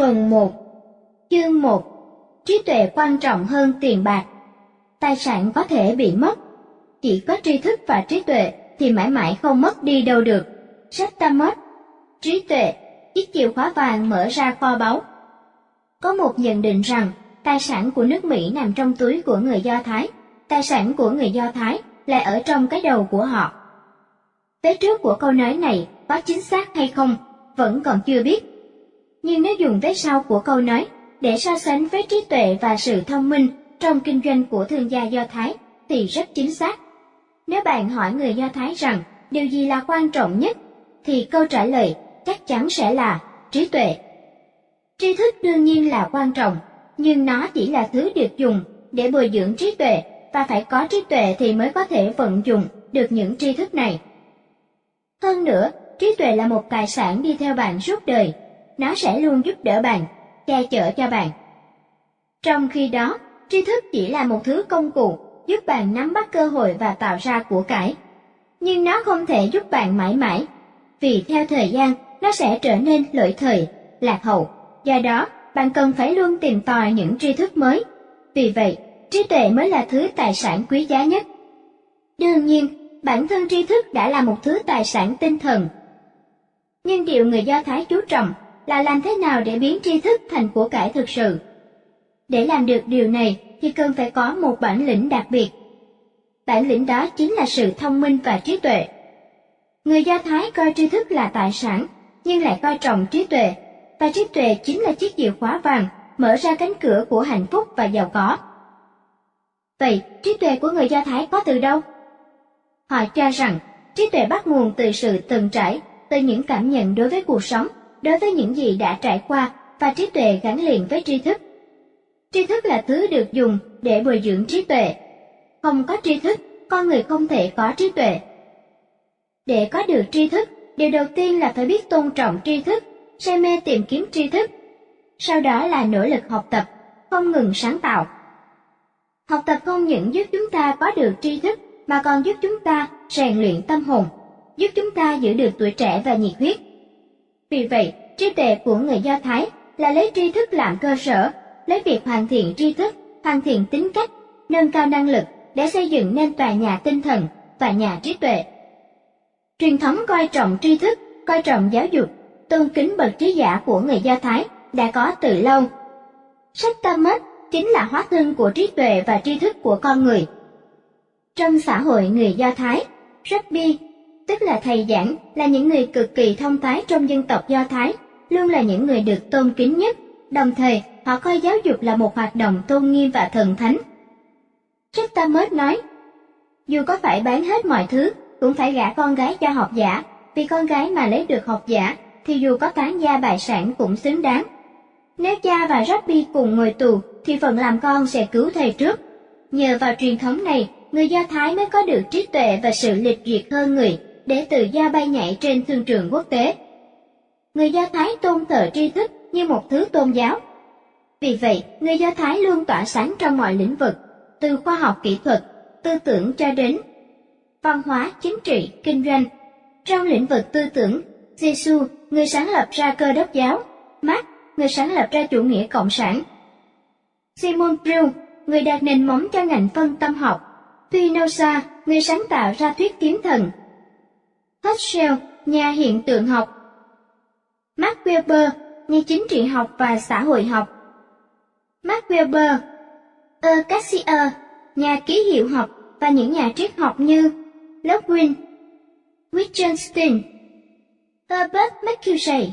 Phần 1 Chương 1 Trí tuệ quan trọng hơn tiền bạc Tài sản có thể bị mất Chỉ có tri thức và trí tuệ thì mãi mãi không mất đi đâu được. Sách ta mất Trí tuệ, chiếc chìa khóa vàng mở ra kho báu. Có một nhận định rằng tài sản của nước Mỹ nằm trong túi của người Do Thái, tài sản của người Do Thái lại ở trong cái đầu của họ. Vế trước của câu nói này có chính xác hay không vẫn còn chưa biết. Nhưng nếu dùng vế sau của câu nói để so sánh với trí tuệ và sự thông minh trong kinh doanh của thương gia Do Thái thì rất chính xác. Nếu bạn hỏi người Do Thái rằng điều gì là quan trọng nhất, thì câu trả lời chắc chắn sẽ là trí tuệ. Tri thức đương nhiên là quan trọng, nhưng nó chỉ là thứ được dùng để bồi dưỡng trí tuệ và phải có trí tuệ thì mới có thể vận dụng được những tri thức này. Hơn nữa, trí tuệ là một tài sản đi theo bạn suốt đời, nó sẽ luôn giúp đỡ bạn, che chở cho bạn. Trong khi đó, tri thức chỉ là một thứ công cụ giúp bạn nắm bắt cơ hội và tạo ra của cải. Nhưng nó không thể giúp bạn mãi mãi, vì theo thời gian nó sẽ trở nên lỗi thời, lạc hậu. Do đó, bạn cần phải luôn tìm tòi những tri thức mới. Vì vậy, trí tuệ mới là thứ tài sản quý giá nhất. Đương nhiên, bản thân tri thức đã là một thứ tài sản tinh thần. Nhưng điều người Do Thái chú trọng là làm thế nào để biến tri thức thành của cải thực sự. Để làm được điều này thì cần phải có một bản lĩnh đặc biệt. Bản lĩnh đó chính là sự thông minh và trí tuệ. Người Do Thái coi tri thức là tài sản, nhưng lại coi trọng trí tuệ, và trí tuệ chính là chiếc chìa khóa vàng mở ra cánh cửa của hạnh phúc và giàu có. Vậy, trí tuệ của người Do Thái có từ đâu? Họ cho rằng, trí tuệ bắt nguồn từ sự từng trải, từ những cảm nhận đối với cuộc sống, đối với những gì đã trải qua, và trí tuệ gắn liền với tri thức. Tri thức là thứ được dùng để bồi dưỡng trí tuệ. Không có tri thức, con người không thể có trí tuệ. Để có được tri thức, điều đầu tiên là phải biết tôn trọng tri thức, say mê tìm kiếm tri thức. Sau đó là nỗ lực học tập, không ngừng sáng tạo. Học tập không những giúp chúng ta có được tri thức mà còn giúp chúng ta rèn luyện tâm hồn, giúp chúng ta giữ được tuổi trẻ và nhiệt huyết. Vì vậy, trí tuệ của người Do Thái là lấy tri thức làm cơ sở lấy việc hoàn thiện tri thức, hoàn thiện tính cách, nâng cao năng lực để xây dựng nên tòa nhà tinh thần và nhà trí tuệ. Truyền thống coi trọng tri thức, coi trọng giáo dục, tôn kính bậc trí giả của người Do Thái đã có từ lâu. Sách Talmud chính là hóa thân của trí tuệ và tri thức của con người. Trong xã hội người Do Thái, Rabbi, tức là thầy giảng, là những người cực kỳ thông thái trong dân tộc Do Thái, luôn là những người được tôn kính nhất, đồng thời họ coi giáo dục là một hoạt động tôn nghiêm và thần thánh. Sách mớt nói, dù có phải bán hết mọi thứ, cũng phải gả con gái cho học giả, vì con gái mà lấy được học giả, thì dù có tán gia bài sản cũng xứng đáng. Nếu cha và Rabbi cùng ngồi tù, thì phần làm con sẽ cứu thầy trước. Nhờ vào truyền thống này, người Do Thái mới có được trí tuệ và sự lịch duyệt hơn người, để tự do bay nhảy trên thương trường quốc tế. Người Do Thái tôn thờ tri thức như một thứ tôn giáo, vì vậy, người Do Thái luôn tỏa sáng trong mọi lĩnh vực, từ khoa học kỹ thuật, tư tưởng cho đến văn hóa, chính trị, kinh doanh. Trong lĩnh vực tư tưởng, Giêsu, người sáng lập ra cơ đốc giáo, Mark, người sáng lập ra chủ nghĩa cộng sản. Simon Brill, người đặt nền móng cho ngành phân tâm học, Spinoza, người sáng tạo ra thuyết kiếm thần. Herschel, nhà hiện tượng học. Max Weber, nhà chính trị học và xã hội học. Max Weber, Ercassier, nhà ký hiệu học và những nhà triết học như Lockwin, Wittgenstein, Herbert Marcuse,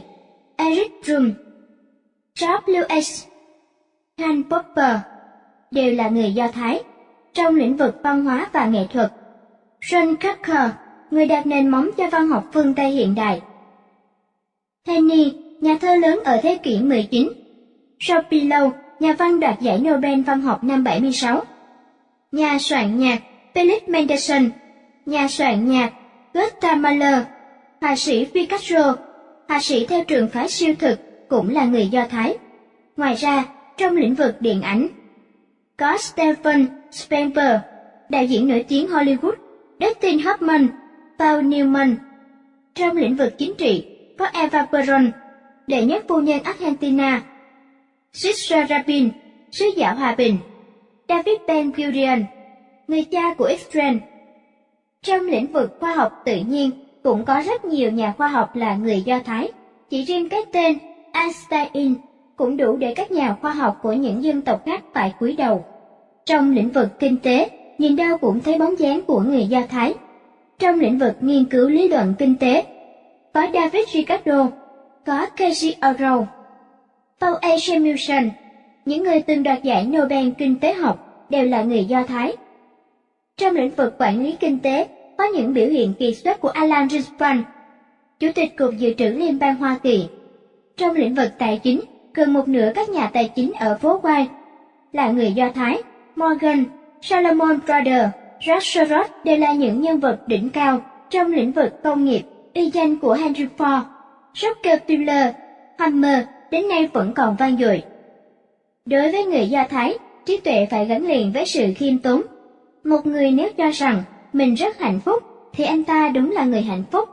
Eric Fromm, Charles Lewis, Karl Popper đều là người Do Thái trong lĩnh vực văn hóa và nghệ thuật. John Carter, người đặt nền móng cho văn học phương Tây hiện đại. Henny, nhà thơ lớn ở thế kỷ 19. Shapiro, nhà văn đoạt giải Nobel văn học năm 76. Nhà soạn nhạc Felix Mendelssohn, nhà soạn nhạc Gustav Mahler, họa sĩ Picasso, họa sĩ theo trường phái siêu thực cũng là người Do Thái. Ngoài ra, trong lĩnh vực điện ảnh, có Stephen Spielberg, đạo diễn nổi tiếng Hollywood, Dustin Hoffman, Paul Newman. Trong lĩnh vực chính trị, có Eva Perón, đệ nhất phu nhân Argentina, Sisra Rabin, sứ giả hòa bình, David Ben Gurion, người cha của Israel. Trong lĩnh vực khoa học tự nhiên, cũng có rất nhiều nhà khoa học là người Do Thái. Chỉ riêng cái tên Einstein cũng đủ để các nhà khoa học của những dân tộc khác phải cúi đầu. Trong lĩnh vực kinh tế, nhìn đâu cũng thấy bóng dáng của người Do Thái. Trong lĩnh vực nghiên cứu lý luận kinh tế, có David Ricardo, có Casey Arrow, Paul A. Samuelson, những người từng đoạt giải Nobel kinh tế học đều là người Do Thái. Trong lĩnh vực quản lý kinh tế, có những biểu hiện kỳ xuất của Alan Greenspan, Chủ tịch Cục Dự trữ Liên bang Hoa Kỳ. Trong lĩnh vực tài chính, gần một nửa các nhà tài chính ở phố Wall là người Do Thái. Morgan, Salomon Brothers, George Soros đều là những nhân vật đỉnh cao trong lĩnh vực công nghiệp, uy danh của Henry Ford, Rockefeller, Hammer đến nay vẫn còn vang dội. Đối với người Do Thái, trí tuệ phải gắn liền với sự khiêm tốn. Một người nếu cho rằng mình rất hạnh phúc, thì anh ta đúng là người hạnh phúc.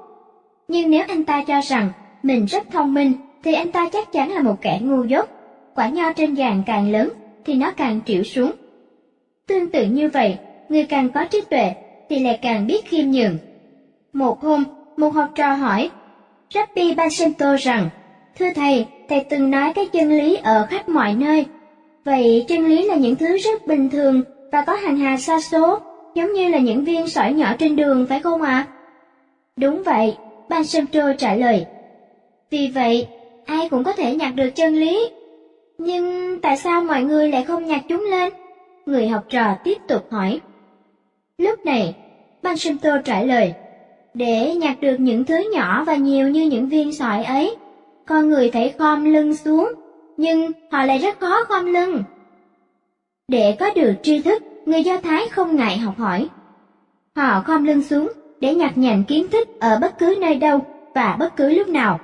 Nhưng nếu anh ta cho rằng mình rất thông minh, thì anh ta chắc chắn là một kẻ ngu dốt. Quả nho trên vàng càng lớn, thì nó càng triệu xuống. Tương tự như vậy, người càng có trí tuệ, thì lại càng biết khiêm nhường. Một hôm, một học trò hỏi, Rabbi Basento rằng, Thưa thầy, thầy từng nói cái chân lý ở khắp mọi nơi. Vậy chân lý là những thứ rất bình thường và có hàng hà xa số, giống như là những viên sỏi nhỏ trên đường phải không ạ? À? Đúng vậy, Ban trả lời. Vì vậy, ai cũng có thể nhặt được chân lý. Nhưng tại sao mọi người lại không nhặt chúng lên? Người học trò tiếp tục hỏi. Lúc này, Ban Semtro trả lời. Để nhặt được những thứ nhỏ và nhiều như những viên sỏi ấy, con người phải khom lưng xuống, nhưng họ lại rất khó khom lưng. Để có được tri thức, người Do Thái không ngại học hỏi. Họ khom lưng xuống để nhặt nhạnh kiến thức ở bất cứ nơi đâu và bất cứ lúc nào.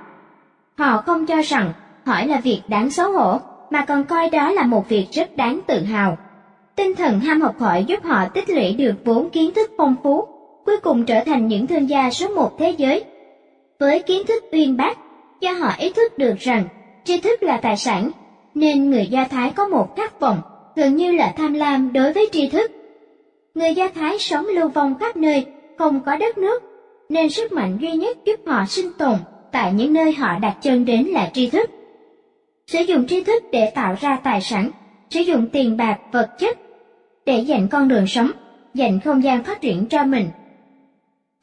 Họ không cho rằng hỏi là việc đáng xấu hổ, mà còn coi đó là một việc rất đáng tự hào. Tinh thần ham học hỏi giúp họ tích lũy được vốn kiến thức phong phú, cuối cùng trở thành những thương gia số một thế giới. Với kiến thức uyên bác, do họ ý thức được rằng tri thức là tài sản, nên người Do Thái có một khát vọng gần như là tham lam đối với tri thức. Người Do Thái sống lưu vong khắp nơi, không có đất nước, nên sức mạnh duy nhất giúp họ sinh tồn tại những nơi họ đặt chân đến là tri thức. Sử dụng tri thức để tạo ra tài sản, sử dụng tiền bạc, vật chất để dành con đường sống, dành không gian phát triển cho mình.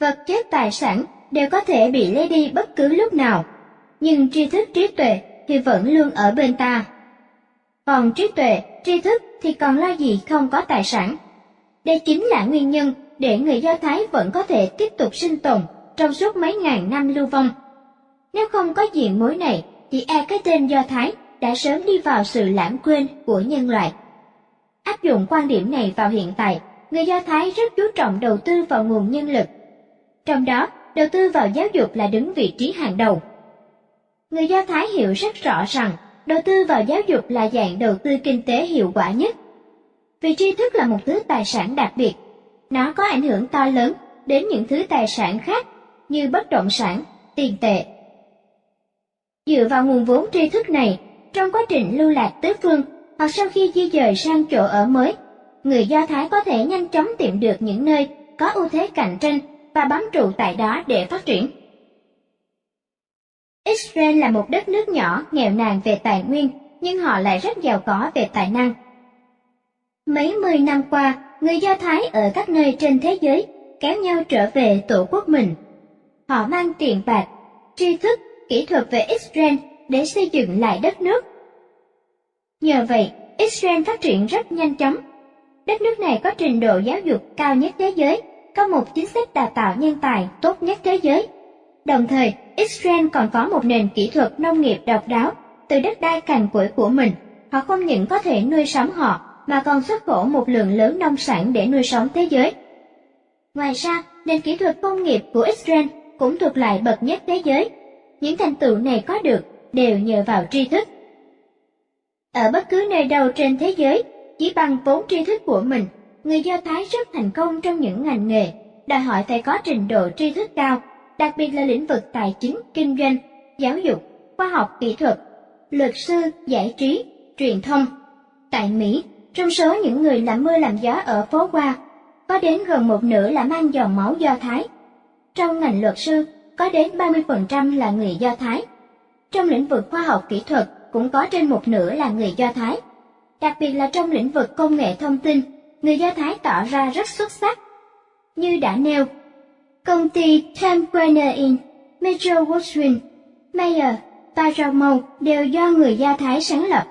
Vật chất tài sản đều có thể bị lấy đi bất cứ lúc nào, nhưng tri thức trí tuệ thì vẫn luôn ở bên ta. Còn trí tuệ, tri thức thì còn lo gì không có tài sản. Đây chính là nguyên nhân để người Do Thái vẫn có thể tiếp tục sinh tồn trong suốt mấy ngàn năm lưu vong. Nếu không có diện mối này, thì e cái tên Do Thái đã sớm đi vào sự lãng quên của nhân loại. Áp dụng quan điểm này vào hiện tại, người Do Thái rất chú trọng đầu tư vào nguồn nhân lực. Trong đó, đầu tư vào giáo dục là đứng vị trí hàng đầu. Người Do Thái hiểu rất rõ rằng đầu tư vào giáo dục là dạng đầu tư kinh tế hiệu quả nhất. Vì tri thức là một thứ tài sản đặc biệt, nó có ảnh hưởng to lớn đến những thứ tài sản khác như bất động sản, tiền tệ. Dựa vào nguồn vốn tri thức này, trong quá trình lưu lạc tứ phương hoặc sau khi di dời sang chỗ ở mới, người Do Thái có thể nhanh chóng tìm được những nơi có ưu thế cạnh tranh và bám trụ tại đó để phát triển. Israel là một đất nước nhỏ, nghèo nàn về tài nguyên, nhưng họ lại rất giàu có về tài năng. Mấy mươi năm qua, người Do Thái ở các nơi trên thế giới kéo nhau trở về tổ quốc mình. Họ mang tiền bạc, tri thức, kỹ thuật về Israel để xây dựng lại đất nước. Nhờ vậy, Israel phát triển rất nhanh chóng. Đất nước này có trình độ giáo dục cao nhất thế giới, có một chính sách đào tạo nhân tài tốt nhất thế giới Đồng thời, Israel còn có một nền kỹ thuật nông nghiệp độc đáo từ đất đai cằn cỗi của mình. Họ không những có thể nuôi sống họ, mà còn xuất khẩu một lượng lớn nông sản để nuôi sống thế giới. Ngoài ra, nền kỹ thuật công nghiệp của Israel cũng thuộc lại bậc nhất thế giới. Những thành tựu này có được đều nhờ vào tri thức. Ở bất cứ nơi đâu trên thế giới, chỉ bằng vốn tri thức của mình, người Do Thái rất thành công trong những ngành nghề, đòi hỏi phải có trình độ tri thức cao đặc biệt là lĩnh vực tài chính, kinh doanh, giáo dục, khoa học kỹ thuật, luật sư, giải trí, truyền thông. Tại Mỹ, trong số những người làm mưa làm gió ở phố qua, có đến gần một nửa là mang dòng máu Do Thái. Trong ngành luật sư, có đến 30% là người Do Thái. Trong lĩnh vực khoa học kỹ thuật cũng có trên một nửa là người Do Thái. Đặc biệt là trong lĩnh vực công nghệ thông tin, người Do Thái tỏ ra rất xuất sắc. Như đã nêu, công ty Time Warner Metro Goldwyn, Mayer, Paramount đều do người Do Thái sáng lập.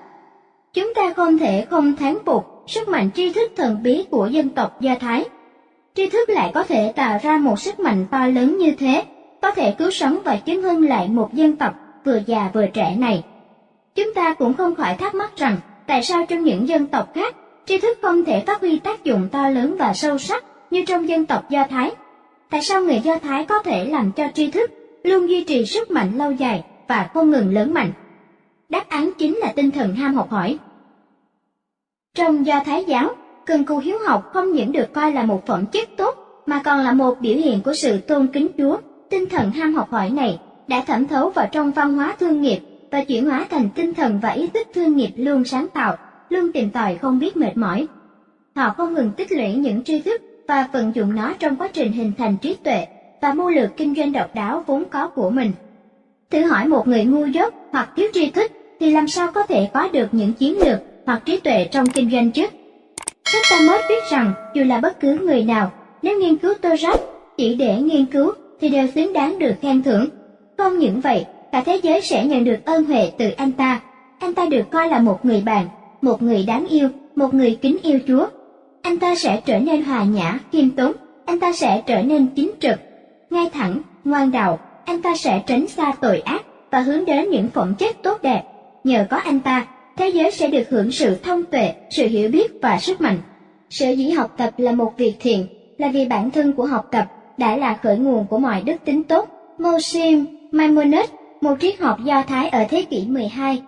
Chúng ta không thể không thán phục sức mạnh tri thức thần bí của dân tộc Do Thái. Tri thức lại có thể tạo ra một sức mạnh to lớn như thế, có thể cứu sống và chứng hưng lại một dân tộc vừa già vừa trẻ này. Chúng ta cũng không khỏi thắc mắc rằng tại sao trong những dân tộc khác, tri thức không thể phát huy tác dụng to lớn và sâu sắc như trong dân tộc Do Thái. Tại sao người Do Thái có thể làm cho tri thức luôn duy trì sức mạnh lâu dài và không ngừng lớn mạnh? Đáp án chính là tinh thần ham học hỏi. Trong Do Thái giáo, cần cù hiếu học không những được coi là một phẩm chất tốt, mà còn là một biểu hiện của sự tôn kính Chúa. Tinh thần ham học hỏi này đã thẩm thấu vào trong văn hóa thương nghiệp và chuyển hóa thành tinh thần và ý thức thương nghiệp luôn sáng tạo, luôn tìm tòi không biết mệt mỏi. Họ không ngừng tích lũy những tri thức và vận dụng nó trong quá trình hình thành trí tuệ và mưu lược kinh doanh độc đáo vốn có của mình. Thử hỏi một người ngu dốt hoặc thiếu tri thức thì làm sao có thể có được những chiến lược hoặc trí tuệ trong kinh doanh chứ? Sách Talmud viết rằng dù là bất cứ người nào, nếu nghiên cứu Torah chỉ để nghiên cứu thì đều xứng đáng được khen thưởng. Không những vậy, cả thế giới sẽ nhận được ơn huệ từ anh ta. Anh ta được coi là một người bạn, một người đáng yêu, một người kính yêu Chúa. Anh ta sẽ trở nên hòa nhã, khiêm tốn, anh ta sẽ trở nên chính trực, ngay thẳng, ngoan đạo, anh ta sẽ tránh xa tội ác và hướng đến những phẩm chất tốt đẹp. Nhờ có anh ta, thế giới sẽ được hưởng sự thông tuệ, sự hiểu biết và sức mạnh. Sở dĩ học tập là một việc thiện, là vì bản thân của học tập đã là khởi nguồn của mọi đức tính tốt. Mosim Maimonides, một triết học Do Thái ở thế kỷ 12.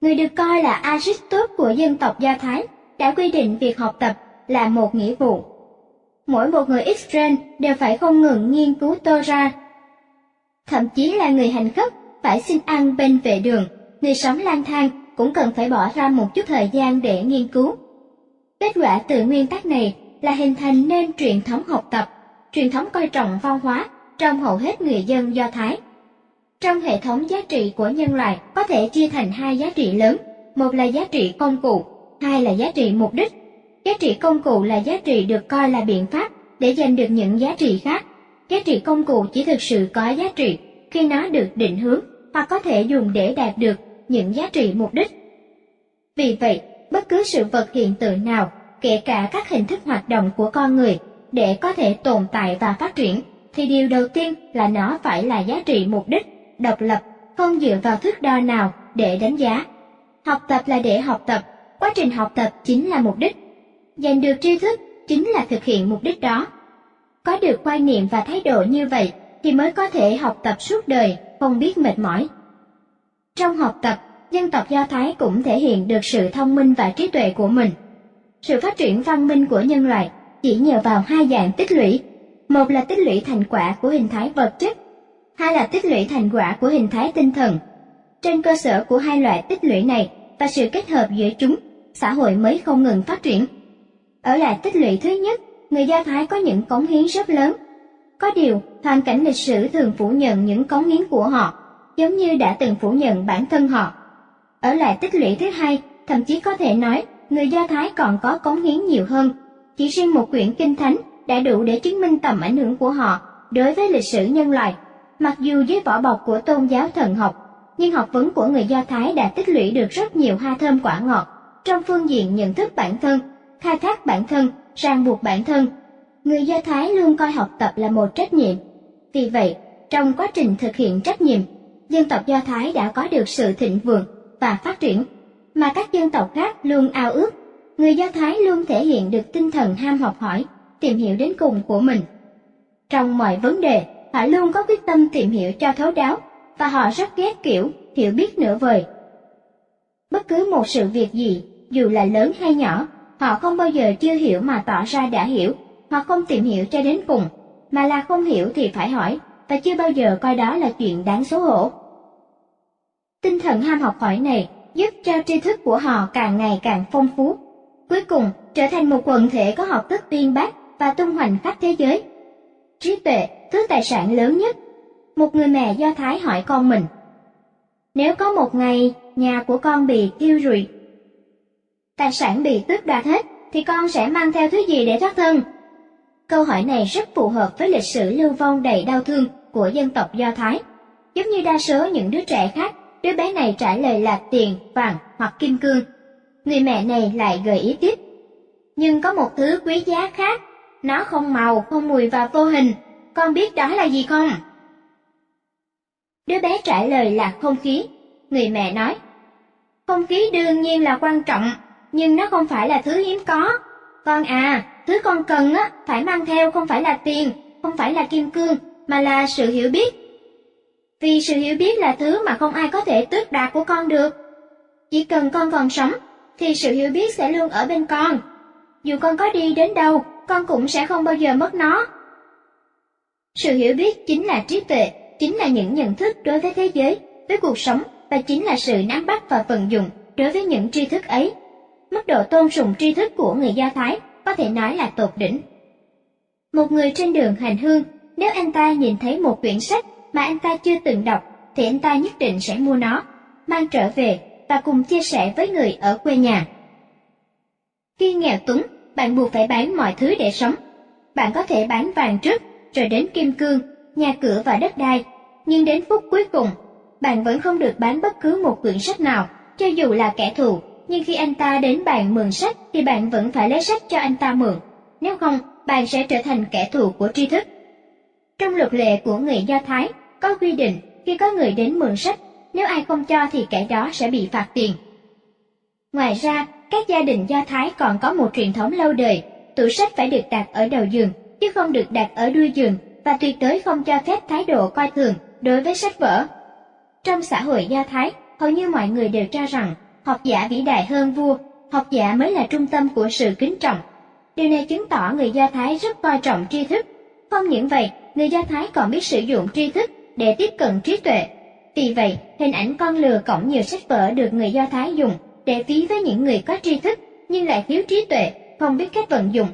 Người được coi là Aristotle của dân tộc Do Thái, đã quy định việc học tập là một nghĩa vụ. Mỗi một người Israel đều phải không ngừng nghiên cứu Torah. Thậm chí là người hành khất phải xin ăn bên vệ đường, người sống lang thang cũng cần phải bỏ ra một chút thời gian để nghiên cứu. Kết quả từ nguyên tắc này là hình thành nên truyền thống học tập, truyền thống coi trọng văn hóa trong hầu hết người dân Do Thái. Trong hệ thống giá trị của nhân loại có thể chia thành hai giá trị lớn, một là giá trị công cụ, hai là giá trị mục đích. Giá trị công cụ là giá trị được coi là biện pháp để giành được những giá trị khác. Giá trị công cụ chỉ thực sự có giá trị khi nó được định hướng hoặc có thể dùng để đạt được những giá trị mục đích. Vì vậy, bất cứ sự vật hiện tượng nào, kể cả các hình thức hoạt động của con người, để có thể tồn tại và phát triển, thì điều đầu tiên là nó phải là giá trị mục đích, độc lập, không dựa vào thước đo nào để đánh giá. Học tập là để học tập, quá trình học tập chính là mục đích. Giành được tri thức chính là thực hiện mục đích đó. Có được quan niệm và thái độ như vậy thì mới có thể học tập suốt đời, không biết mệt mỏi. Trong học tập, dân tộc Do Thái cũng thể hiện được sự thông minh và trí tuệ của mình. Sự phát triển văn minh của nhân loại chỉ nhờ vào hai dạng tích lũy. Một là tích lũy thành quả của hình thái vật chất, hai là tích lũy thành quả của hình thái tinh thần. Trên cơ sở của hai loại tích lũy này và sự kết hợp giữa chúng, xã hội mới không ngừng phát triển. Ở lại tích lũy thứ nhất, người Do Thái có những cống hiến rất lớn. Có điều, hoàn cảnh lịch sử thường phủ nhận những cống hiến của họ, giống như đã từng phủ nhận bản thân họ. Ở lại tích lũy thứ hai, thậm chí có thể nói người Do Thái còn có cống hiến nhiều hơn. Chỉ riêng một quyển kinh thánh đã đủ để chứng minh tầm ảnh hưởng của họ đối với lịch sử nhân loại. Mặc dù dưới vỏ bọc của tôn giáo thần học, nhưng học vấn của người Do Thái đã tích lũy được rất nhiều hoa thơm quả ngọt trong phương diện nhận thức bản thân, khai thác bản thân, ràng buộc bản thân. Người Do Thái luôn coi học tập là một trách nhiệm. Vì vậy, trong quá trình thực hiện trách nhiệm, dân tộc Do Thái đã có được sự thịnh vượng và phát triển, mà các dân tộc khác luôn ao ước. Người Do Thái luôn thể hiện được tinh thần ham học hỏi, tìm hiểu đến cùng của mình. Trong mọi vấn đề, họ luôn có quyết tâm tìm hiểu cho thấu đáo, và họ rất ghét kiểu hiểu biết nửa vời. Bất cứ một sự việc gì, dù là lớn hay nhỏ, họ không bao giờ chưa hiểu mà tỏ ra đã hiểu, hoặc không tìm hiểu cho đến cùng, mà là không hiểu thì phải hỏi, và chưa bao giờ coi đó là chuyện đáng xấu hổ. Tinh thần ham học hỏi này giúp cho tri thức của họ càng ngày càng phong phú. Cuối cùng trở thành một quần thể có học thức uyên bác và tung hoành khắp thế giới. Trí tuệ, thứ tài sản lớn nhất. Một người mẹ Do Thái hỏi con mình. Nếu có một ngày nhà của con bị tiêu rụi, tài sản bị tước đoạt hết, thì con sẽ mang theo thứ gì để thoát thân? Câu hỏi này rất phù hợp với lịch sử lưu vong đầy đau thương của dân tộc Do Thái. Giống như đa số những đứa trẻ khác, đứa bé này trả lời là tiền, vàng hoặc kim cương. Người mẹ này lại gợi ý tiếp. Nhưng có một thứ quý giá khác, nó không màu, không mùi và vô hình, con biết đó là gì không? Đứa bé trả lời là không khí. Người mẹ nói, không khí đương nhiên là quan trọng, nhưng nó không phải là thứ hiếm có. Con à, thứ con cần á, phải mang theo không phải là tiền, không phải là kim cương, mà là sự hiểu biết. Vì sự hiểu biết là thứ mà không ai có thể tước đoạt của con được. Chỉ cần con còn sống, thì sự hiểu biết sẽ luôn ở bên con. Dù con có đi đến đâu, con cũng sẽ không bao giờ mất nó. Sự hiểu biết chính là trí tuệ, chính là những nhận thức đối với thế giới, với cuộc sống và chính là sự nắm bắt và vận dụng đối với những tri thức ấy. Mức độ tôn sùng tri thức của người Do Thái có thể nói là tột đỉnh. Một người trên đường hành hương, nếu anh ta nhìn thấy một quyển sách mà anh ta chưa từng đọc, thì anh ta nhất định sẽ mua nó, mang trở về và cùng chia sẻ với người ở quê nhà. Khi nghèo túng, bạn buộc phải bán mọi thứ để sống. Bạn có thể bán vàng trước, rồi đến kim cương, nhà cửa và đất đai, nhưng đến phút cuối cùng, bạn vẫn không được bán bất cứ một quyển sách nào, cho dù là kẻ thù. Nhưng khi anh ta đến bạn mượn sách thì bạn vẫn phải lấy sách cho anh ta mượn, nếu không bạn sẽ trở thành kẻ thù của tri thức. Trong luật lệ của người Do Thái có quy định khi có người đến mượn sách, nếu ai không cho thì kẻ đó sẽ bị phạt tiền. Ngoài ra, các gia đình Do Thái còn có một truyền thống lâu đời, tủ sách phải được đặt ở đầu giường, chứ không được đặt ở đuôi giường và tuyệt đối không cho phép thái độ coi thường đối với sách vở. Trong xã hội Do Thái, hầu như mọi người đều cho rằng học giả vĩ đại hơn vua, học giả mới là trung tâm của sự kính trọng. Điều này chứng tỏ người Do Thái rất coi trọng tri thức. Không những vậy, người Do Thái còn biết sử dụng tri thức để tiếp cận trí tuệ. Vì vậy, hình ảnh con lừa cổng nhiều sách vở được người Do Thái dùng để phí với những người có tri thức nhưng lại thiếu trí tuệ, không biết cách vận dụng.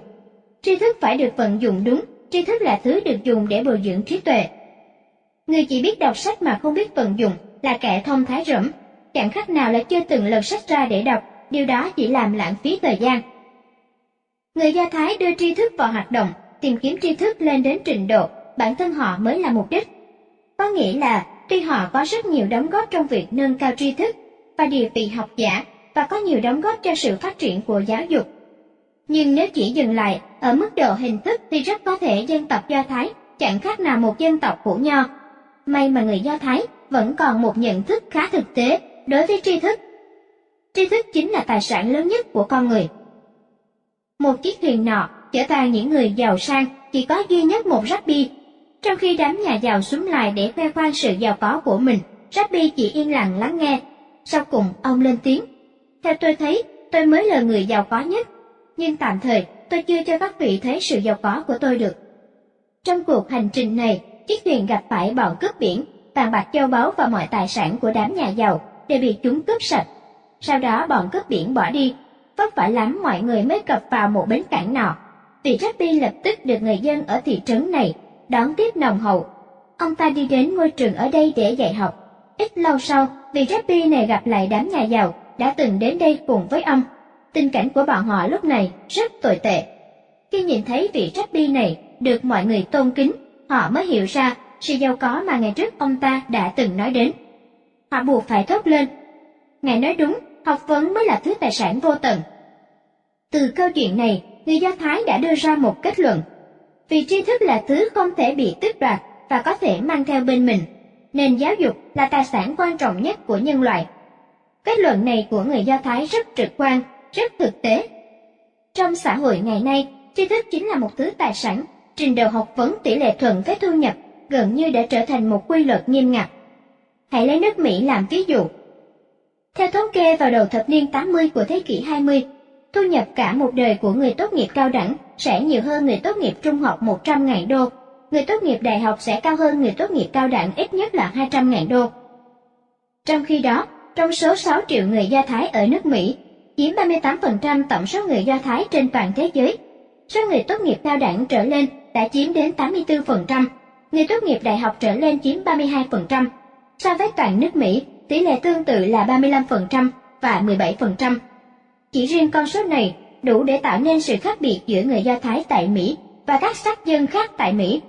Tri thức phải được vận dụng đúng, tri thức là thứ được dùng để bồi dưỡng trí tuệ. Người chỉ biết đọc sách mà không biết vận dụng là kẻ thông thái rỗng, chẳng khác nào là chưa từng lật sách ra để đọc, điều đó chỉ làm lãng phí thời gian. Người Do Thái đưa tri thức vào hoạt động, tìm kiếm tri thức lên đến trình độ bản thân họ mới là mục đích. Có nghĩa là tuy họ có rất nhiều đóng góp trong việc nâng cao tri thức và địa vị học giả và có nhiều đóng góp cho sự phát triển của giáo dục. Nhưng nếu chỉ dừng lại ở mức độ hình thức thì rất có thể dân tộc Do Thái chẳng khác nào một dân tộc của Nho. May mà người Do Thái vẫn còn một nhận thức khá thực tế đối với tri thức. Tri thức chính là tài sản lớn nhất của con người. Một chiếc thuyền nọ chở toàn những người giàu sang chỉ có duy nhất một rabbi. Trong khi đám nhà giàu súng lại để khoe khoang sự giàu có của mình, rabbi chỉ yên lặng lắng nghe. Sau cùng ông lên tiếng. Theo tôi thấy, tôi mới là người giàu có nhất, nhưng tạm thời tôi chưa cho các vị thấy sự giàu có của tôi được. Trong cuộc hành trình này, chiếc thuyền gặp phải bọn cướp biển, vàng bạc châu báu và mọi tài sản của đám nhà giàu đều bị chúng cướp sạch. Sau đó bọn cướp biển bỏ đi, vất vả lắm mọi người mới cập vào một bến cảng nọ. Vị Rabbi lập tức được người dân ở thị trấn này đón tiếp nồng hậu. Ông ta đi đến ngôi trường ở đây để dạy học. Ít lâu sau, vị Rabbi này gặp lại đám nhà giàu đã từng đến đây cùng với ông. Tình cảnh của bọn họ lúc này rất tồi tệ. Khi nhìn thấy vị Rabbi này được mọi người tôn kính, họ mới hiểu ra sự giàu có mà ngày trước ông ta đã từng nói đến. Họ buộc phải thốt lên. Ngài nói đúng, học vấn mới là thứ tài sản vô tận. Từ câu chuyện này, người Do Thái đã đưa ra một kết luận. Vì tri thức là thứ không thể bị tước đoạt và có thể mang theo bên mình, nên giáo dục là tài sản quan trọng nhất của nhân loại. Kết luận này của người Do Thái rất trực quan, rất thực tế. Trong xã hội ngày nay, tri thức chính là một thứ tài sản, trình độ học vấn tỷ lệ thuận với thu nhập gần như đã trở thành một quy luật nghiêm ngặt. Hãy lấy nước Mỹ làm ví dụ. Theo thống kê vào đầu thập niên 80 của thế kỷ 20, thu nhập cả một đời của người tốt nghiệp cao đẳng sẽ nhiều hơn người tốt nghiệp trung học 100.000 đô, người tốt nghiệp đại học sẽ cao hơn người tốt nghiệp cao đẳng ít nhất là 200.000 đô. Trong khi đó, trong số 6 triệu người Do Thái ở nước Mỹ, chiếm 38% tổng số người Do Thái trên toàn thế giới. Số người tốt nghiệp cao đẳng trở lên đã chiếm đến 84%, người tốt nghiệp đại học trở lên chiếm 32%. So với toàn nước Mỹ, tỷ lệ tương tự là 35% và 17%. Chỉ riêng con số này đủ để tạo nên sự khác biệt giữa người Do Thái tại Mỹ và các sắc dân khác tại Mỹ.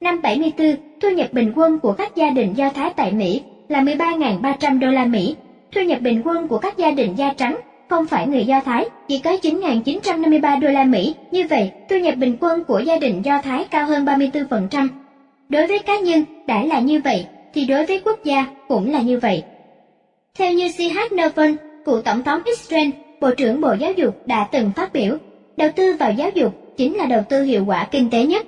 Năm 74, thu nhập bình quân của các gia đình Do Thái tại Mỹ là 13.300 đô la Mỹ. Thu nhập bình quân của các gia đình da trắng không phải người Do Thái chỉ có 9.953 đô la Mỹ. Như vậy, thu nhập bình quân của gia đình Do Thái cao hơn 34%. Đối với cá nhân đã là như vậy, thì đối với quốc gia cũng là như vậy. Theo như C.H. Nevin, cựu tổng thống Israel, Bộ trưởng Bộ Giáo dục đã từng phát biểu, đầu tư vào giáo dục chính là đầu tư hiệu quả kinh tế nhất.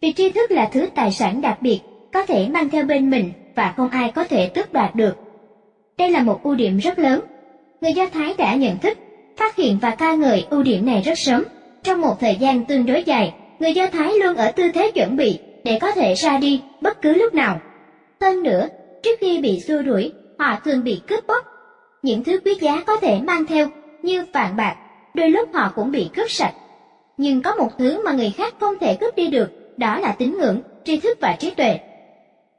Vì tri thức là thứ tài sản đặc biệt, có thể mang theo bên mình và không ai có thể tước đoạt được. Đây là một ưu điểm rất lớn. Người Do Thái đã nhận thức, phát hiện và ca ngợi ưu điểm này rất sớm. Trong một thời gian tương đối dài, người Do Thái luôn ở tư thế chuẩn bị để có thể ra đi bất cứ lúc nào. Hơn nữa, trước khi bị xua đuổi, họ thường bị cướp bóc. Những thứ quý giá có thể mang theo như vàng bạc, đôi lúc họ cũng bị cướp sạch. Nhưng có một thứ mà người khác không thể cướp đi được, đó là tín ngưỡng, tri thức và trí tuệ.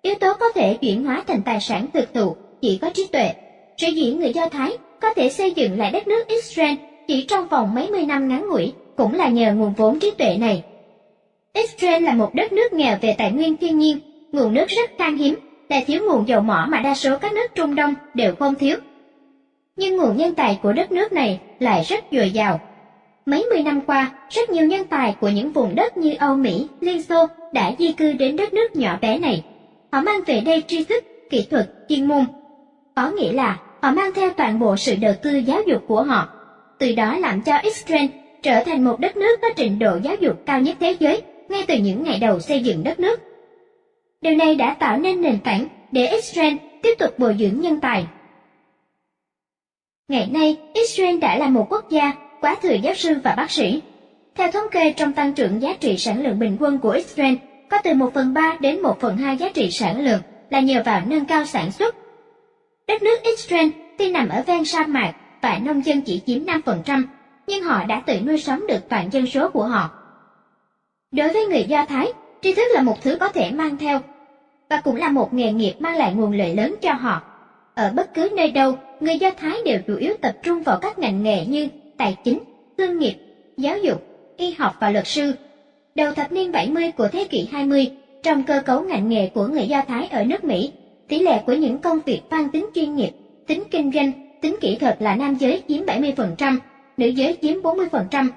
Yếu tố có thể chuyển hóa thành tài sản thực thụ chỉ có trí tuệ. Sở dĩ người Do Thái có thể xây dựng lại đất nước Israel chỉ trong vòng mấy mươi năm ngắn ngủi cũng là nhờ nguồn vốn trí tuệ này. Israel là một đất nước nghèo về tài nguyên thiên nhiên, nguồn nước rất khan hiếm, là thiếu nguồn dầu mỏ mà đa số các nước Trung Đông đều không thiếu. Nhưng nguồn nhân tài của đất nước này lại rất dồi dào. Mấy mươi năm qua, rất nhiều nhân tài của những vùng đất như Âu Mỹ, Liên Xô đã di cư đến đất nước nhỏ bé này. Họ mang về đây tri thức, kỹ thuật, chuyên môn. Có nghĩa là họ mang theo toàn bộ sự đầu tư giáo dục của họ, từ đó làm cho Israel trở thành một đất nước có trình độ giáo dục cao nhất thế giới ngay từ những ngày đầu xây dựng đất nước. Điều này đã tạo nên nền tảng để Israel tiếp tục bồi dưỡng nhân tài. Ngày nay, Israel đã là một quốc gia quá thừa giáo sư và bác sĩ. Theo thống kê trong tăng trưởng giá trị sản lượng bình quân của Israel, có từ 1 phần 3 đến 1 phần 2 giá trị sản lượng là nhờ vào nâng cao sản xuất. Đất nước Israel tuy nằm ở ven sa mạc và nông dân chỉ chiếm 5%, nhưng họ đã tự nuôi sống được toàn dân số của họ. Đối với người Do Thái, tri thức là một thứ có thể mang theo, và cũng là một nghề nghiệp mang lại nguồn lợi lớn cho họ. Ở bất cứ nơi đâu, người Do Thái đều chủ yếu tập trung vào các ngành nghề như tài chính, thương nghiệp, giáo dục, y học và luật sư. Đầu thập niên 70 của thế kỷ 20, trong cơ cấu ngành nghề của người Do Thái ở nước Mỹ, tỷ lệ của những công việc mang tính chuyên nghiệp, tính kinh doanh, tính kỹ thuật là nam giới chiếm 70%, nữ giới chiếm 40%.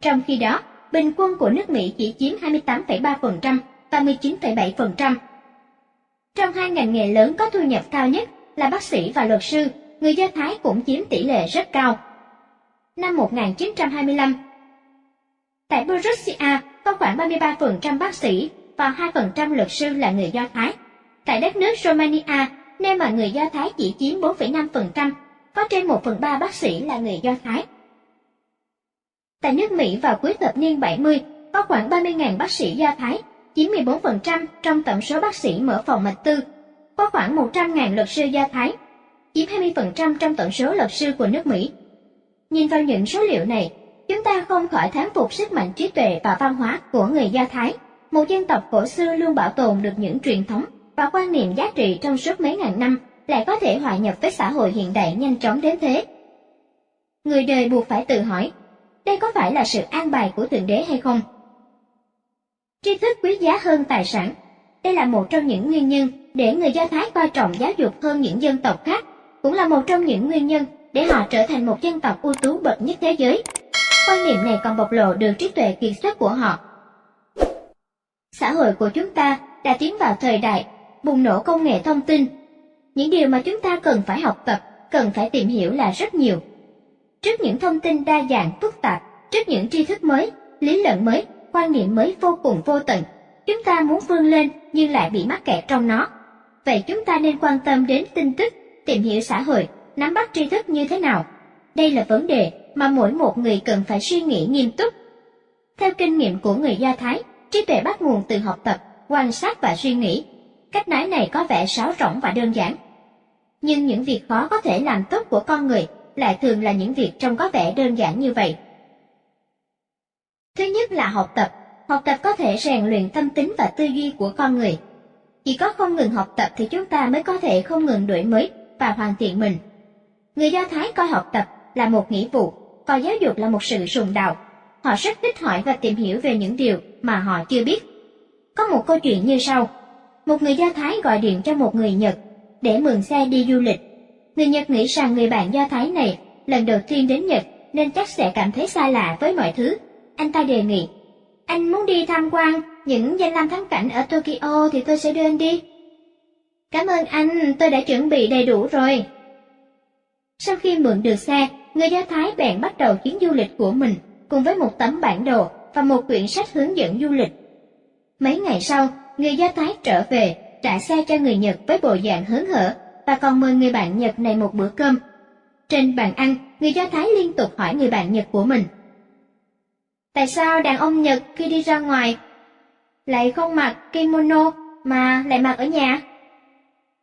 Trong khi đó, bình quân của nước Mỹ chỉ chiếm 28,3% và 19,7%. Trong hai ngành nghề lớn có thu nhập cao nhất là bác sĩ và luật sư, người Do Thái cũng chiếm tỷ lệ rất cao. Năm 1925, tại Borussia có khoảng 33% bác sĩ và 2% luật sư là người Do Thái. Tại đất nước Romania, nơi mà người Do Thái chỉ chiếm 4,5%, có trên 1 phần 3 bác sĩ là người Do Thái. Tại nước Mỹ vào cuối thập niên 70, có khoảng 30.000 bác sĩ Do Thái, chiếm 14% trong tổng số bác sĩ mở phòng mạch tư. Có khoảng 100.000 luật sư Do Thái, chiếm 20% trong tổng số luật sư của nước Mỹ. Nhìn vào những số liệu này, chúng ta không khỏi thán phục sức mạnh trí tuệ và văn hóa của người Do Thái, một dân tộc cổ xưa luôn bảo tồn được những truyền thống và quan niệm giá trị trong suốt mấy ngàn năm, lại có thể hòa nhập với xã hội hiện đại nhanh chóng đến thế. Người đời buộc phải tự hỏi, đây có phải là sự an bài của Thượng Đế hay không? Tri thức quý giá hơn tài sản. Đây là một trong những nguyên nhân để người Do Thái coi trọng giáo dục hơn những dân tộc khác, cũng là một trong những nguyên nhân để họ trở thành một dân tộc ưu tú bậc nhất thế giới. Quan niệm này còn bộc lộ được trí tuệ kiệt xuất của họ. Xã hội của chúng ta đã tiến vào thời đại bùng nổ công nghệ thông tin. Những điều mà chúng ta cần phải học tập, cần phải tìm hiểu là rất nhiều. Trước những thông tin đa dạng phức tạp, trước những tri thức mới, lý luận mới, quan niệm mới vô cùng vô tận, chúng ta muốn vươn lên nhưng lại bị mắc kẹt trong nó. Vậy chúng ta nên quan tâm đến tin tức, tìm hiểu xã hội, nắm bắt tri thức như thế nào? Đây là vấn đề mà mỗi một người cần phải suy nghĩ nghiêm túc. Theo kinh nghiệm của người Do Thái, trí tuệ bắt nguồn từ học tập, quan sát và suy nghĩ. Cách nói này có vẻ sáo rỗng và đơn giản. Nhưng những việc khó có thể làm tốt của con người lại thường là những việc trông có vẻ đơn giản như vậy. Thứ nhất là học tập. Học tập có thể rèn luyện tâm tính và tư duy của con người. Chỉ có không ngừng học tập thì chúng ta mới có thể không ngừng đổi mới và hoàn thiện mình. Người Do Thái coi học tập là một nghĩa vụ, coi giáo dục là một sự sùng đạo. Họ rất thích hỏi và tìm hiểu về những điều mà họ chưa biết. Có một câu chuyện như sau. Một người Do Thái gọi điện cho một người Nhật để mượn xe đi du lịch. Người Nhật nghĩ rằng người bạn Do Thái này lần đầu tiên đến Nhật nên chắc sẽ cảm thấy xa lạ với mọi thứ. Anh ta đề nghị, anh muốn đi tham quan những danh lam thắng cảnh ở Tokyo thì tôi sẽ đưa anh đi. Cảm ơn anh, tôi đã chuẩn bị đầy đủ rồi. Sau khi mượn được xe, người Do Thái bèn bắt đầu chuyến du lịch của mình cùng với một tấm bản đồ và một quyển sách hướng dẫn du lịch. Mấy ngày sau, người Do Thái trở về, trả xe cho người Nhật với bộ dạng hớn hở và còn mời người bạn Nhật này một bữa cơm. Trên bàn ăn, người Do Thái liên tục hỏi người bạn Nhật của mình. Tại sao đàn ông Nhật khi đi ra ngoài lại không mặc kimono mà lại mặc ở nhà?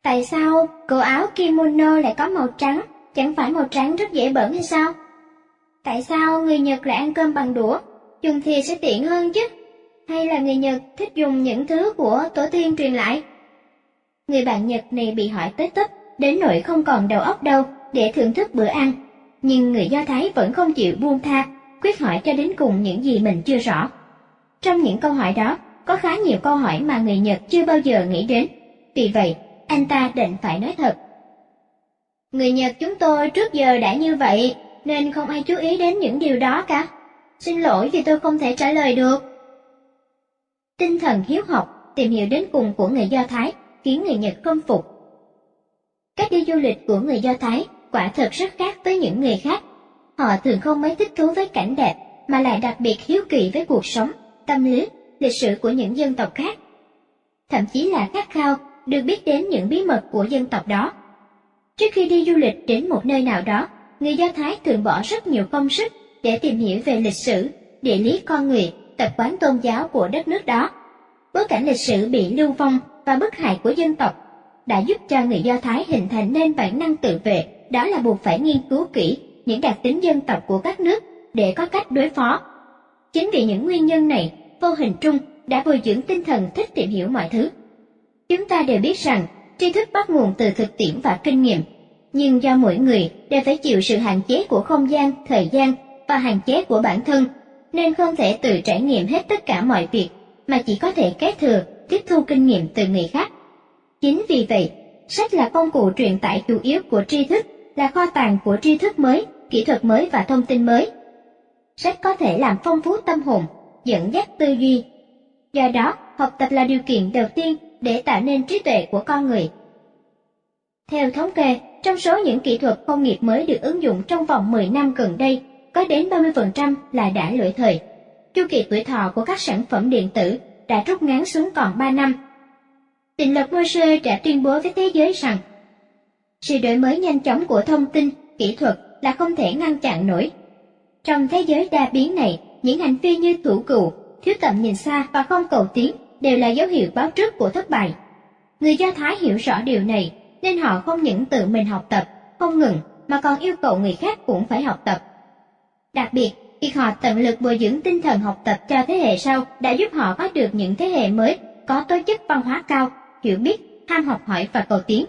Tại sao cổ áo kimono lại có màu trắng, chẳng phải màu trắng rất dễ bẩn hay sao? Tại sao người Nhật lại ăn cơm bằng đũa, dùng thìa sẽ tiện hơn chứ? Hay là người Nhật thích dùng những thứ của tổ tiên truyền lại? Người bạn Nhật này bị hỏi tới tấp, đến nỗi không còn đầu óc đâu để thưởng thức bữa ăn. Nhưng người Do Thái vẫn không chịu buông tha, quyết hỏi cho đến cùng những gì mình chưa rõ. Trong những câu hỏi đó, có khá nhiều câu hỏi mà người Nhật chưa bao giờ nghĩ đến. Vì vậy, anh ta định phải nói thật. Người Nhật chúng tôi trước giờ đã như vậy, nên không ai chú ý đến những điều đó cả. Xin lỗi vì tôi không thể trả lời được. Tinh thần hiếu học, tìm hiểu đến cùng của người Do Thái khiến người Nhật khâm phục. Cách đi du lịch của người Do Thái quả thật rất khác với những người khác. Họ thường không mấy thích thú với cảnh đẹp, mà lại đặc biệt hiếu kỳ với cuộc sống, tâm lý, lịch sử của những dân tộc khác. Thậm chí là khát khao được biết đến những bí mật của dân tộc đó. Trước khi đi du lịch đến một nơi nào đó, người Do Thái thường bỏ rất nhiều công sức để tìm hiểu về lịch sử, địa lý con người, tập quán tôn giáo của đất nước đó. Bối cảnh lịch sử bị lưu vong và bức hại của dân tộc đã giúp cho người Do Thái hình thành nên bản năng tự vệ, đó là buộc phải nghiên cứu kỹ những đặc tính dân tộc của các nước để có cách đối phó. Chính vì những nguyên nhân này, vô hình trung đã bồi dưỡng tinh thần thích tìm hiểu mọi thứ. Chúng ta đều biết rằng tri thức bắt nguồn từ thực tiễn và kinh nghiệm, nhưng do mỗi người đều phải chịu sự hạn chế của không gian, thời gian và hạn chế của bản thân, nên không thể tự trải nghiệm hết tất cả mọi việc, mà chỉ có thể kế thừa, tiếp thu kinh nghiệm từ người khác. Chính vì vậy, sách là công cụ truyền tải chủ yếu của tri thức, là kho tàng của tri thức mới, kỹ thuật mới và thông tin mới. Sách có thể làm phong phú tâm hồn, dẫn dắt tư duy. Do đó, học tập là điều kiện đầu tiên để tạo nên trí tuệ của con người. Theo thống kê, trong số những kỹ thuật công nghiệp mới được ứng dụng trong vòng 10 năm gần đây, có đến 30% là đã lỗi thời. Chu kỳ tuổi thọ của các sản phẩm điện tử đã rút ngắn xuống còn 3 năm. Định luật Moshe đã tuyên bố với thế giới rằng sự đổi mới nhanh chóng của thông tin, kỹ thuật là không thể ngăn chặn nổi. Trong thế giới đa biến này, những hành vi như thủ cựu, thiếu tầm nhìn xa và không cầu tiến đều là dấu hiệu báo trước của thất bại. Người Do Thái hiểu rõ điều này, nên họ không những tự mình học tập, không ngừng, mà còn yêu cầu người khác cũng phải học tập. Đặc biệt, việc họ tận lực bồi dưỡng tinh thần học tập cho thế hệ sau đã giúp họ có được những thế hệ mới có tố chất văn hóa cao, hiểu biết, ham học hỏi và cầu tiến.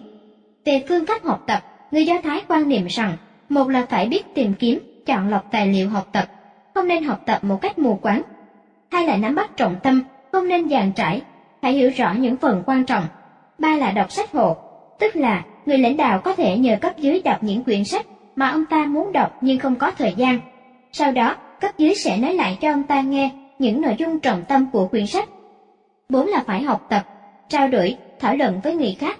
Về phương pháp học tập, người Do Thái quan niệm rằng, một là phải biết tìm kiếm, chọn lọc tài liệu học tập, không nên học tập một cách mù quáng. Hai là nắm bắt trọng tâm, không nên dàn trải, hãy hiểu rõ những phần quan trọng. Ba là đọc sách hộ, tức là người lãnh đạo có thể nhờ cấp dưới đọc những quyển sách mà ông ta muốn đọc nhưng không có thời gian. Sau đó, cấp dưới sẽ nói lại cho ông ta nghe những nội dung trọng tâm của quyển sách. Bốn là phải học tập, trao đổi, thảo luận với người khác.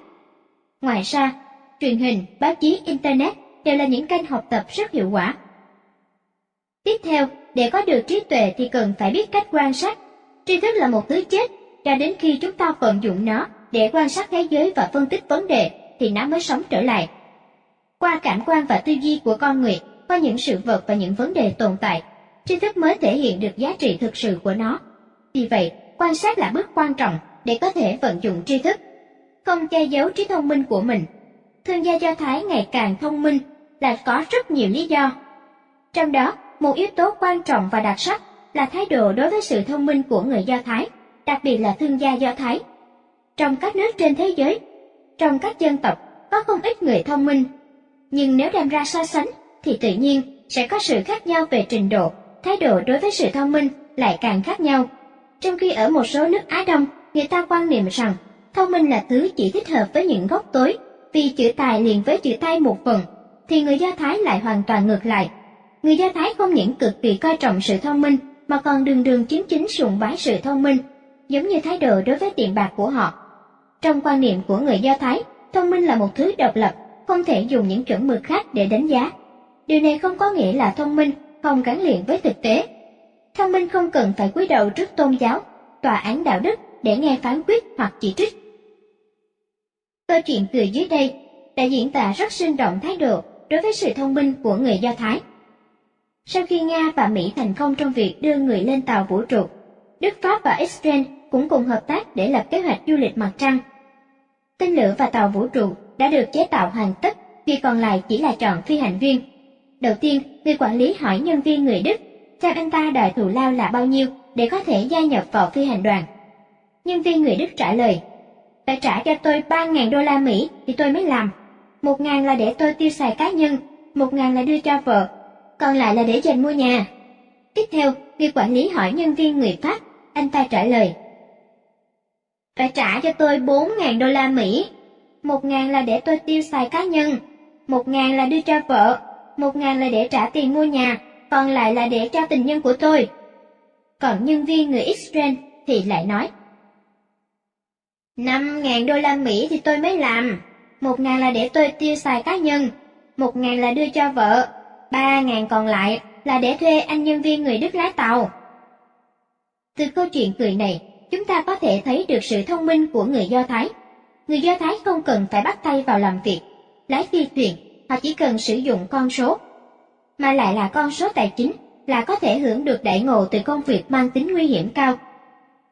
Ngoài ra, truyền hình, báo chí, Internet đều là những kênh học tập rất hiệu quả. Tiếp theo, để có được trí tuệ thì cần phải biết cách quan sát. Tri thức là một thứ chết, cho đến khi chúng ta vận dụng nó để quan sát thế giới và phân tích vấn đề thì nó mới sống trở lại. Qua cảm quan và tư duy của con người, qua những sự vật và những vấn đề tồn tại, tri thức mới thể hiện được giá trị thực sự của nó. Vì vậy, quan sát là bước quan trọng để có thể vận dụng tri thức, không che giấu trí thông minh của mình. thương gia Do Thái ngày càng thông minh là có rất nhiều lý do. Trong đó, một yếu tố quan trọng và đặc sắc là thái độ đối với sự thông minh của người Do Thái, đặc biệt là thương gia Do Thái. Trong các nước trên thế giới, trong các dân tộc có không ít người thông minh, nhưng nếu đem ra so sánh thì tự nhiên sẽ có sự khác nhau về trình độ, thái độ đối với sự thông minh lại càng khác nhau. Trong khi ở một số nước Á Đông, người ta quan niệm rằng thông minh là thứ chỉ thích hợp với những gốc tối, vì chữ tài liền với chữ tay một phần, thì người Do Thái lại hoàn toàn ngược lại. Người Do Thái không những cực kỳ coi trọng sự thông minh, mà còn đường đường chính chính sùng bái sự thông minh, giống như thái độ đối với tiền bạc của họ. Trong quan niệm của người Do Thái, thông minh là một thứ độc lập, không thể dùng những chuẩn mực khác để đánh giá. Điều này không có nghĩa là thông minh không gắn liền với thực tế. Thông minh không cần phải cúi đầu trước tôn giáo, tòa án đạo đức để nghe phán quyết hoặc chỉ trích. Câu chuyện cười dưới đây đã diễn tả rất sinh động thái độ đối với sự thông minh của người Do Thái. Sau khi Nga và Mỹ thành công trong việc đưa người lên tàu vũ trụ, Đức Pháp và Israel cũng cùng hợp tác để lập kế hoạch du lịch mặt trăng. Tên lửa và tàu vũ trụ đã được chế tạo hoàn tất, việc còn lại chỉ là chọn phi hành viên. Đầu tiên, người quản lý hỏi nhân viên người Đức, xem anh ta đòi thù lao là bao nhiêu để có thể gia nhập vào phi hành đoàn. Nhân viên người Đức trả lời, phải trả cho tôi 3.000 đô la Mỹ thì tôi mới làm. Một ngàn là để tôi tiêu xài cá nhân, một ngàn là đưa cho vợ, còn lại là để dành mua nhà. Tiếp theo, người quản lý hỏi nhân viên người Pháp, anh ta trả lời. Phải trả cho tôi 4.000 đô la Mỹ, một ngàn là để tôi tiêu xài cá nhân, một ngàn là đưa cho vợ, một ngàn là để trả tiền mua nhà, còn lại là để cho tình nhân của tôi. Còn nhân viên người Israel thì lại nói, năm ngàn đô la Mỹ thì tôi mới làm, một ngàn là để tôi tiêu xài cá nhân, một ngàn là đưa cho vợ, ba ngàn còn lại là để thuê anh nhân viên người Đức lái tàu. Từ câu chuyện cười này, chúng ta có thể thấy được sự thông minh của người Do Thái. Người Do Thái không cần phải bắt tay vào làm việc, lái phi thuyền, họ chỉ cần sử dụng con số, mà lại là con số tài chính, là có thể hưởng được đại ngộ từ công việc mang tính nguy hiểm cao.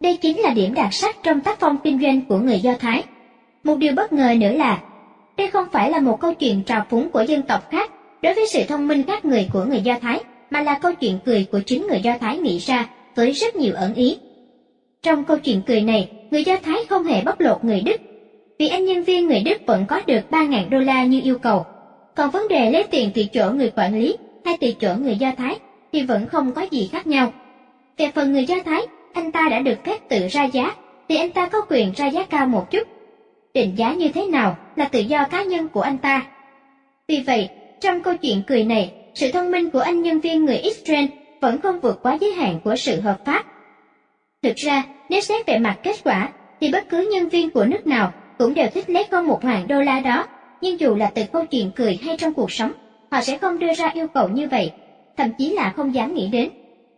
Đây chính là điểm đặc sắc trong tác phong kinh doanh của người Do Thái. Một điều bất ngờ nữa là, đây không phải là một câu chuyện trào phúng của dân tộc khác đối với sự thông minh khác người của người Do Thái, mà là câu chuyện cười của chính người Do Thái nghĩ ra với rất nhiều ẩn ý. Trong câu chuyện cười này, người Do Thái không hề bóc lột người Đức, vì anh nhân viên người Đức vẫn có được 3.000 đô la như yêu cầu. Còn vấn đề lấy tiền từ chỗ người quản lý hay từ chỗ người Do Thái thì vẫn không có gì khác nhau. Về phần người Do Thái, anh ta đã được phép tự ra giá, thì anh ta có quyền ra giá cao một chút. Định giá như thế nào là tự do cá nhân của anh ta. Vì vậy, trong câu chuyện cười này, sự thông minh của anh nhân viên người Israel vẫn không vượt quá giới hạn của sự hợp pháp. Thực ra, nếu xét về mặt kết quả, thì bất cứ nhân viên của nước nào cũng đều thích lấy con một ngàn đô la đó, nhưng dù là từ câu chuyện cười hay trong cuộc sống, họ sẽ không đưa ra yêu cầu như vậy, thậm chí là không dám nghĩ đến.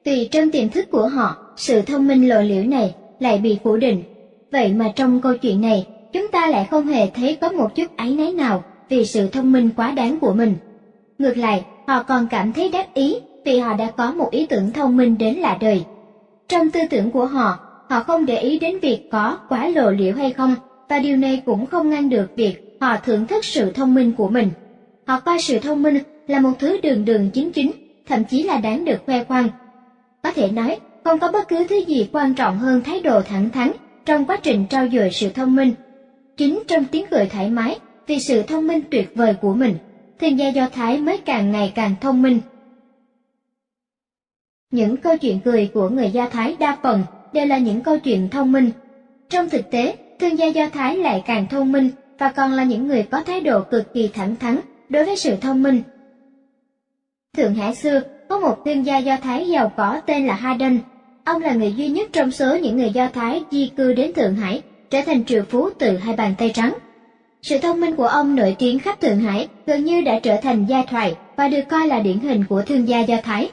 tùy trong tiềm thức của họ, sự thông minh lộ liễu này lại bị phủ định. Vậy mà trong câu chuyện này, chúng ta lại không hề thấy có một chút áy náy nào vì sự thông minh quá đáng của mình. Ngược lại, họ còn cảm thấy đắc ý vì họ đã có một ý tưởng thông minh đến lạ đời. Trong tư tưởng của họ, họ không để ý đến việc có quá lộ liễu hay không, và điều này cũng không ngăn được việc họ thưởng thức sự thông minh của mình. Họ coi sự thông minh là một thứ đường đường chính chính, thậm chí là đáng được khoe khoang. Có thể nói, không có bất cứ thứ gì quan trọng hơn thái độ thẳng thắn trong quá trình trao dồi sự thông minh. Chính trong tiếng cười thoải mái vì sự thông minh tuyệt vời của mình, thương gia Do Thái mới càng ngày càng thông minh. Những câu chuyện cười của người Do Thái đa phần đều là những câu chuyện thông minh. Trong thực tế, thương gia Do Thái lại càng thông minh và còn là những người có thái độ cực kỳ thẳng thắn đối với sự thông minh. Thượng Hải xưa có một thương gia Do Thái giàu có tên là Haden. Ông là người duy nhất trong số những người Do Thái di cư đến Thượng Hải, trở thành triệu phú từ hai bàn tay trắng. Sự thông minh của ông nổi tiếng khắp Thượng Hải gần như đã trở thành gia thoại và được coi là điển hình của thương gia Do Thái.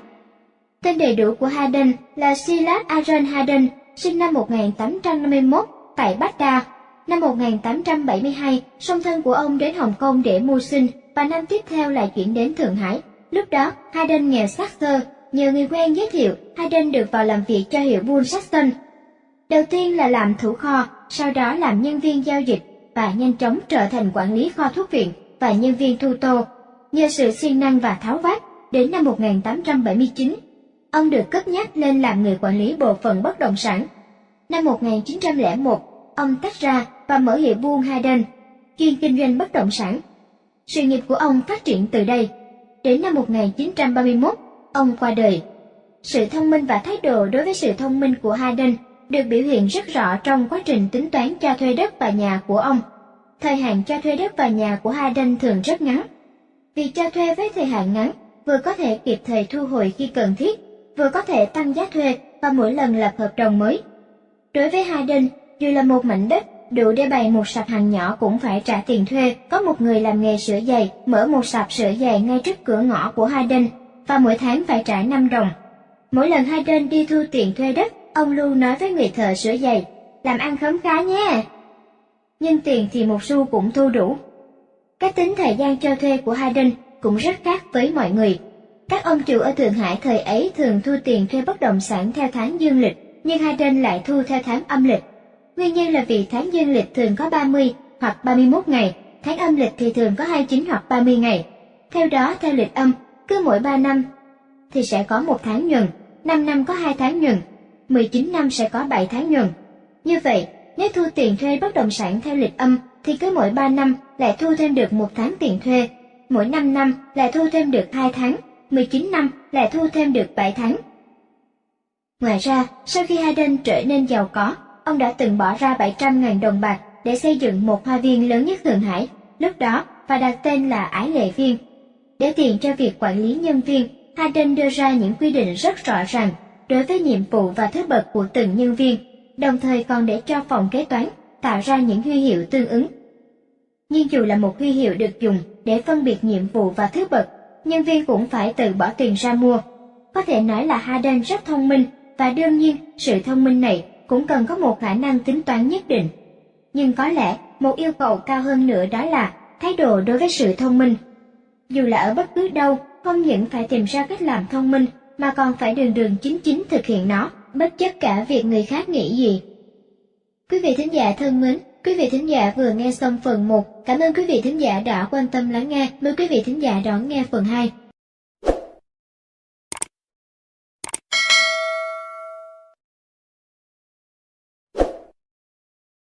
Tên đầy đủ của Haden là Silas Aaron Haden, sinh năm 1851 tại Baghdad. Năm 1872, song thân của ông đến Hồng Kông để mưu sinh và năm tiếp theo lại chuyển đến Thượng Hải. Lúc đó, Haydn nghèo xác xơ, nhờ người quen giới thiệu, Haydn được vào làm việc cho hiệu Bull Saxon. Đầu tiên là làm thủ kho, sau đó làm nhân viên giao dịch và nhanh chóng trở thành quản lý kho thuốc viện và nhân viên thu tô. Nhờ sự siêng năng và tháo vát, đến năm 1879, ông được cất nhắc lên làm người quản lý bộ phận bất động sản. Năm 1901, ông tách ra và mở hiệu buôn Hayden, chuyên kinh doanh bất động sản. Sự nghiệp của ông phát triển từ đây. Đến năm 1931, ông qua đời. Sự thông minh và thái độ đối với sự thông minh của Hayden được biểu hiện rất rõ trong quá trình tính toán cho thuê đất và nhà của ông. Thời hạn cho thuê đất và nhà của Hayden thường rất ngắn. Việc cho thuê với thời hạn ngắn vừa có thể kịp thời thu hồi khi cần thiết, vừa có thể tăng giá thuê và mỗi lần lập hợp đồng mới. Đối với Hayden, dù là một mảnh đất đủ để bày một sạp hàng nhỏ cũng phải trả tiền thuê. Có một người làm nghề sửa giày, mở một sạp sửa giày ngay trước cửa ngõ của Hayden và mỗi tháng phải trả 5 đồng. Mỗi lần Hayden đi thu tiền thuê đất, ông Lưu nói với người thợ sửa giày, làm ăn khấm khá nhé. Nhưng tiền thì một xu cũng thu đủ. Cách tính thời gian cho thuê của Hayden cũng rất khác với mọi người. Các ông chủ ở Thượng Hải thời ấy thường thu tiền thuê bất động sản theo tháng dương lịch, nhưng Hayden lại thu theo tháng âm lịch. Nguyên nhân là vì tháng dương lịch thường có 30 hoặc 31 ngày, tháng âm lịch thì thường có 29 hoặc 30 ngày. Theo đó, theo lịch âm, cứ mỗi 3 năm thì sẽ có một tháng nhuần, 5 năm có hai tháng nhuần, 19 năm sẽ có 7 tháng nhuận. Như vậy, nếu thu tiền thuê bất động sản theo lịch âm thì cứ mỗi 3 năm lại thu thêm được một tháng tiền thuê, mỗi 5 năm lại thu thêm được 2 tháng, 19 năm lại thu thêm được 7 tháng. Ngoài ra, sau khi Hayden trở nên giàu có, ông đã từng bỏ ra 700.000 đồng bạc để xây dựng một hoa viên lớn nhất Thượng Hải, lúc đó và đặt tên là Ái Lệ Viên. Để tiền cho việc quản lý nhân viên, Hayden đưa ra những quy định rất rõ ràng đối với nhiệm vụ và thứ bậc của từng nhân viên, đồng thời còn để cho phòng kế toán tạo ra những huy hiệu tương ứng. Nhưng dù là một huy hiệu được dùng để phân biệt nhiệm vụ và thứ bậc, nhân viên cũng phải tự bỏ tiền ra mua. Có thể nói là Haden rất thông minh và đương nhiên sự thông minh này cũng cần có một khả năng tính toán nhất định. Nhưng có lẽ một yêu cầu cao hơn nữa đó là thái độ đối với sự thông minh. Dù là ở bất cứ đâu, không những phải tìm ra cách làm thông minh mà còn phải đường đường chính chính thực hiện nó, bất chấp cả việc người khác nghĩ gì. Quý vị thính giả thân mến, quý vị thính giả vừa nghe xong phần 1, cảm ơn quý vị thính giả đã quan tâm lắng nghe, mời quý vị thính giả đón nghe phần 2.